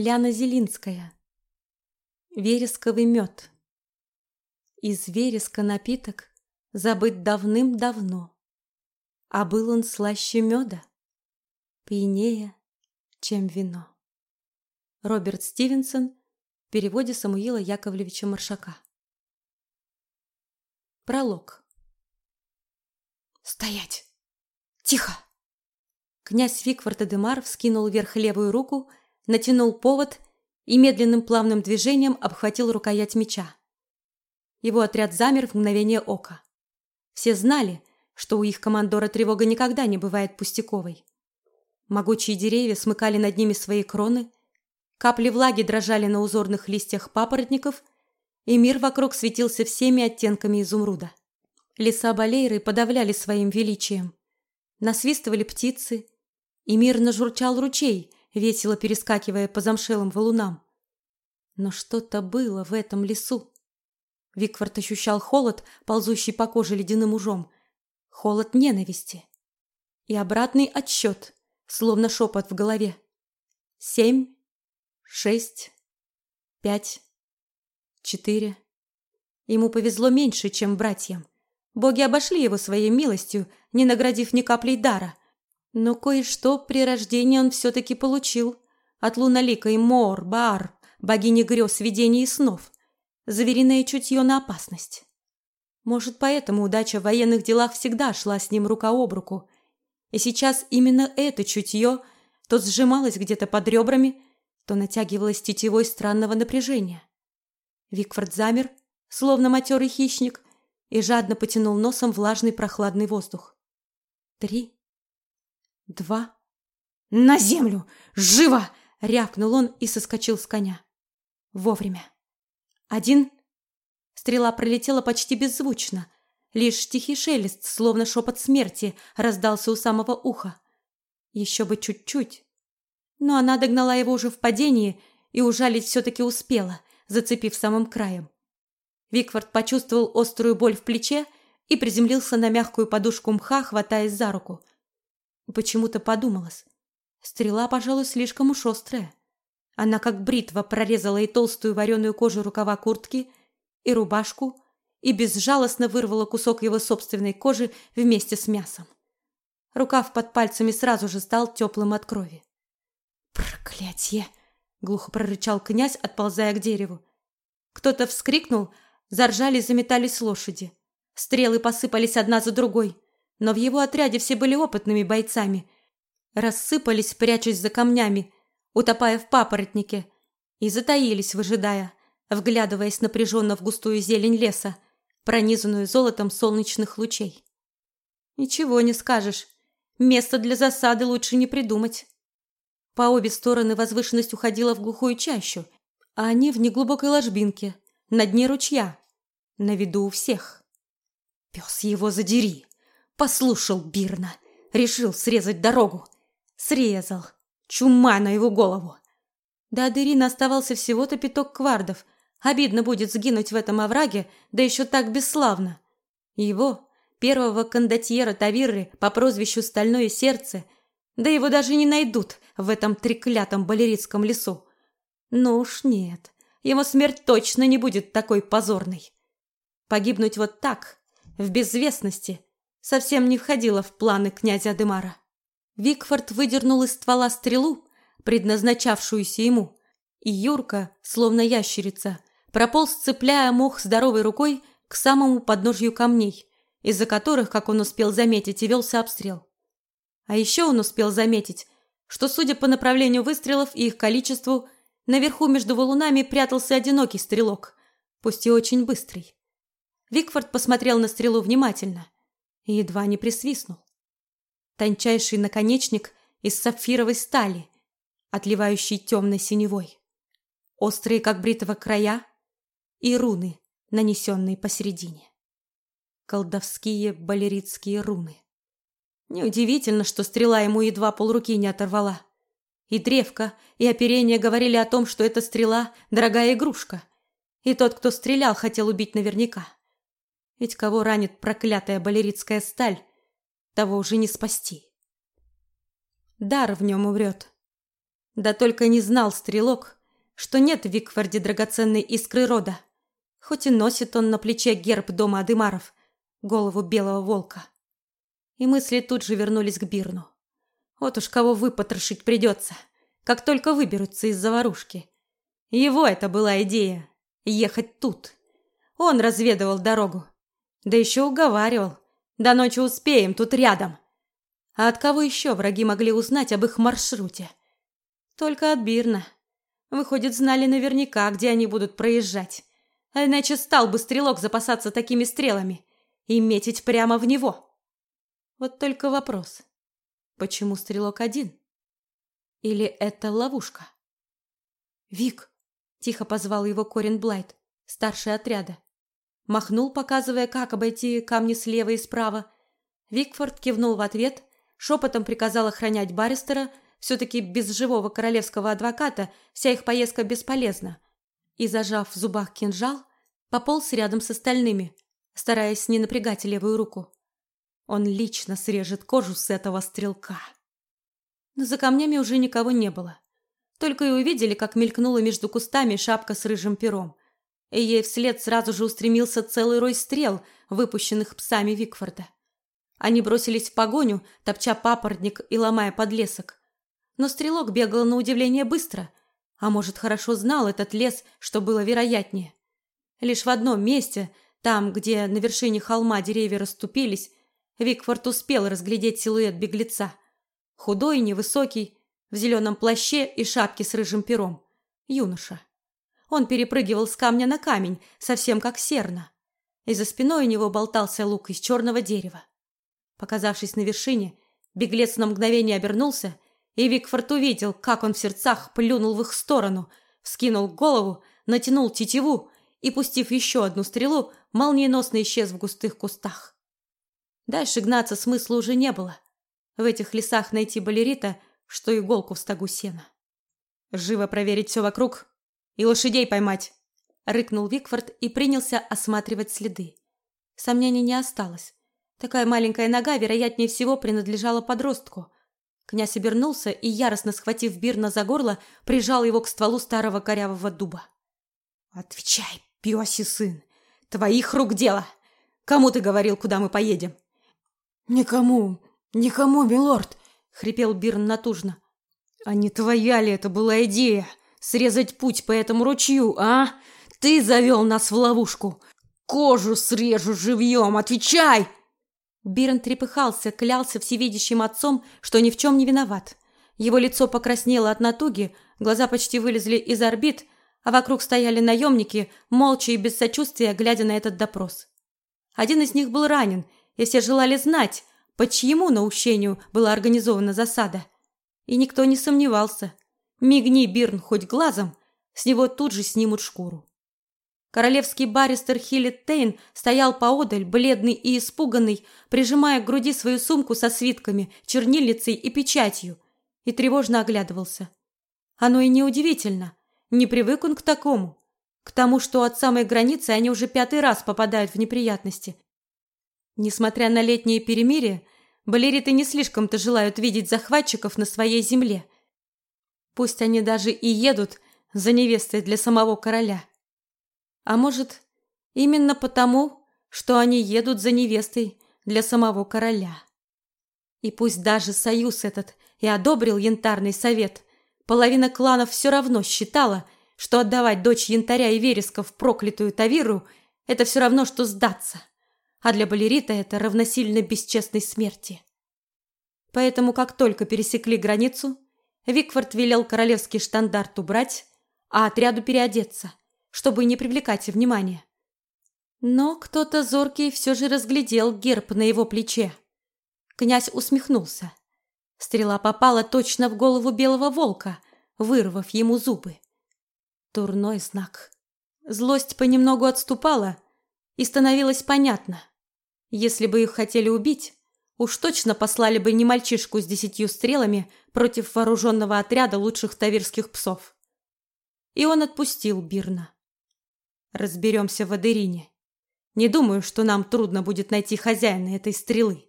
Ляна Зелинская. Вересковый мед. Из вереска напиток забыт давным-давно, А был он слаще меда, пьянее, чем вино. Роберт Стивенсон в переводе Самуила Яковлевича Маршака. Пролог. «Стоять! Тихо!» Князь Викфорд Эдемар вскинул вверх левую руку натянул повод и медленным плавным движением обхватил рукоять меча. Его отряд замер в мгновение ока. Все знали, что у их командора тревога никогда не бывает пустяковой. Могучие деревья смыкали над ними свои кроны, капли влаги дрожали на узорных листьях папоротников, и мир вокруг светился всеми оттенками изумруда. Леса Балейры подавляли своим величием. Насвистывали птицы, и мирно журчал ручей, весело перескакивая по замшелым валунам. Но что-то было в этом лесу. Викфорд ощущал холод, ползущий по коже ледяным ужом. Холод ненависти. И обратный отсчет, словно шепот в голове. Семь, шесть, пять, четыре. Ему повезло меньше, чем братьям. Боги обошли его своей милостью, не наградив ни каплей дара. Но кое-что при рождении он все-таки получил от Луналика и Мор, Бар, богини грез, видений и снов. Заверенное чутье на опасность. Может, поэтому удача в военных делах всегда шла с ним рука об руку. И сейчас именно это чутье то сжималось где-то под ребрами, то натягивалось тетивой странного напряжения. Викфорд замер, словно матерый хищник, и жадно потянул носом влажный прохладный воздух. Три, два. «На землю! Живо!» — рявкнул он и соскочил с коня. Вовремя. Один. Стрела пролетела почти беззвучно. Лишь тихий шелест, словно шепот смерти, раздался у самого уха. Еще бы чуть-чуть. Но она догнала его уже в падении и ужалить все-таки успела, зацепив самым краем. Викфорд почувствовал острую боль в плече и приземлился на мягкую подушку мха, хватаясь за руку. Почему-то подумалось. Стрела, пожалуй, слишком уж острая. Она как бритва прорезала и толстую вареную кожу рукава куртки, и рубашку, и безжалостно вырвала кусок его собственной кожи вместе с мясом. Рукав под пальцами сразу же стал теплым от крови. «Проклятье!» — глухо прорычал князь, отползая к дереву. Кто-то вскрикнул, заржали, заметались лошади. Стрелы посыпались одна за другой — но в его отряде все были опытными бойцами. Рассыпались, прячась за камнями, утопая в папоротнике, и затаились, выжидая, вглядываясь напряженно в густую зелень леса, пронизанную золотом солнечных лучей. Ничего не скажешь. Место для засады лучше не придумать. По обе стороны возвышенность уходила в глухую чащу, а они в неглубокой ложбинке, на дне ручья, на виду у всех. Пес его задери! Послушал Бирна. Решил срезать дорогу. Срезал. Чума на его голову. До Адерина оставался всего-то пяток квардов. Обидно будет сгинуть в этом овраге, да еще так бесславно. Его, первого кондотьера Тавирры по прозвищу Стальное Сердце, да его даже не найдут в этом треклятом балеритском лесу. Ну уж нет, его смерть точно не будет такой позорной. Погибнуть вот так, в безвестности, совсем не входило в планы князя Адемара. Викфорд выдернул из ствола стрелу, предназначавшуюся ему, и Юрка, словно ящерица, прополз, цепляя мох здоровой рукой к самому подножью камней, из-за которых, как он успел заметить, и велся обстрел. А еще он успел заметить, что, судя по направлению выстрелов и их количеству, наверху между валунами прятался одинокий стрелок, пусть и очень быстрый. Викфорд посмотрел на стрелу внимательно – и едва не присвистнул. Тончайший наконечник из сапфировой стали, отливающий темной синевой. Острые, как бритва, края и руны, нанесенные посередине. Колдовские балеритские руны. Неудивительно, что стрела ему едва полруки не оторвала. И древко, и оперение говорили о том, что эта стрела – дорогая игрушка. И тот, кто стрелял, хотел убить наверняка. Ведь кого ранит проклятая балеритская сталь, того уже не спасти. Дар в нем умрет. Да только не знал стрелок, что нет в Викфорде драгоценной искры рода, хоть и носит он на плече герб дома Адымаров, голову белого волка. И мысли тут же вернулись к Бирну. Вот уж кого выпотрошить придется, как только выберутся из заварушки. Его это была идея – ехать тут. Он разведывал дорогу. Да еще уговаривал. До ночи успеем, тут рядом. А от кого еще враги могли узнать об их маршруте? Только от Бирна. Выходит, знали наверняка, где они будут проезжать. А иначе стал бы стрелок запасаться такими стрелами и метить прямо в него. Вот только вопрос. Почему стрелок один? Или это ловушка? «Вик!» – тихо позвал его Корин Блайт, старший отряда. Махнул, показывая, как обойти камни слева и справа. Викфорд кивнул в ответ, шепотом приказал охранять баристера, все-таки без живого королевского адвоката вся их поездка бесполезна, и, зажав в зубах кинжал, пополз рядом с остальными, стараясь не напрягать левую руку. Он лично срежет кожу с этого стрелка. Но за камнями уже никого не было. Только и увидели, как мелькнула между кустами шапка с рыжим пером. И ей вслед сразу же устремился целый рой стрел, выпущенных псами Викфорда. Они бросились в погоню, топча папоротник и ломая подлесок. Но стрелок бегал на удивление быстро, а может, хорошо знал этот лес, что было вероятнее. Лишь в одном месте, там, где на вершине холма деревья расступились, Викфорд успел разглядеть силуэт беглеца. Худой, невысокий, в зеленом плаще и шапке с рыжим пером. Юноша. Он перепрыгивал с камня на камень, совсем как серна. И за спиной у него болтался лук из черного дерева. Показавшись на вершине, беглец на мгновение обернулся, и Викфорд увидел, как он в сердцах плюнул в их сторону, вскинул голову, натянул тетиву и, пустив еще одну стрелу, молниеносно исчез в густых кустах. Дальше гнаться смысла уже не было. В этих лесах найти балерита, что иголку в стогу сена. Живо проверить все вокруг и лошадей поймать, рыкнул Викфорд и принялся осматривать следы. Сомнений не осталось. Такая маленькая нога, вероятнее всего, принадлежала подростку. Князь обернулся и, яростно схватив Бирна за горло, прижал его к стволу старого корявого дуба. «Отвечай, пёсий сын! Твоих рук дело! Кому ты говорил, куда мы поедем?» «Никому, никому, милорд!» — хрипел Бирн натужно. «А не твоя ли это была идея? Срезать путь по этому ручью, а? Ты завел нас в ловушку! Кожу срежу живьем! Отвечай!» Бирн трепыхался, клялся всевидящим отцом, что ни в чем не виноват. Его лицо покраснело от натуги, глаза почти вылезли из орбит, а вокруг стояли наемники, молча и без сочувствия, глядя на этот допрос. Один из них был ранен и все желали знать, по чьему наущению была организована засада. И никто не сомневался. Мигни Бирн хоть глазом, с него тут же снимут шкуру. Королевский баристер Хиллет Тейн стоял поодаль, бледный и испуганный, прижимая к груди свою сумку со свитками, чернильницей и печатью, и тревожно оглядывался. Оно и неудивительно. Не привык он к такому. К тому, что от самой границы они уже пятый раз попадают в неприятности, Несмотря на летнее перемирие, балериты не слишком-то желают видеть захватчиков на своей земле. Пусть они даже и едут за невестой для самого короля. А может, именно потому, что они едут за невестой для самого короля. И пусть даже союз этот и одобрил янтарный совет, половина кланов все равно считала, что отдавать дочь янтаря и вереска в проклятую Тавиру – это все равно, что сдаться а для балерита это равносильно бесчестной смерти. Поэтому, как только пересекли границу, Викфорд велел королевский штандарт убрать, а отряду переодеться, чтобы не привлекать внимания. Но кто-то зоркий все же разглядел герб на его плече. Князь усмехнулся. Стрела попала точно в голову белого волка, вырвав ему зубы. Турной знак. Злость понемногу отступала, и становилось понятно. Если бы их хотели убить, уж точно послали бы не мальчишку с десятью стрелами против вооруженного отряда лучших тавирских псов. И он отпустил Бирна. Разберемся в Адерине. Не думаю, что нам трудно будет найти хозяина этой стрелы.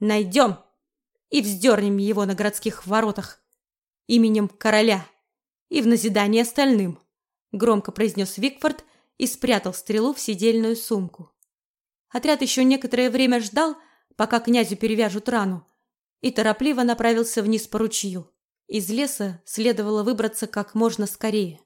Найдем и вздернем его на городских воротах. именем короля и в назидание остальным, громко произнес Викфорд и спрятал стрелу в сидельную сумку. Отряд еще некоторое время ждал, пока князю перевяжут рану, и торопливо направился вниз по ручью. Из леса следовало выбраться как можно скорее.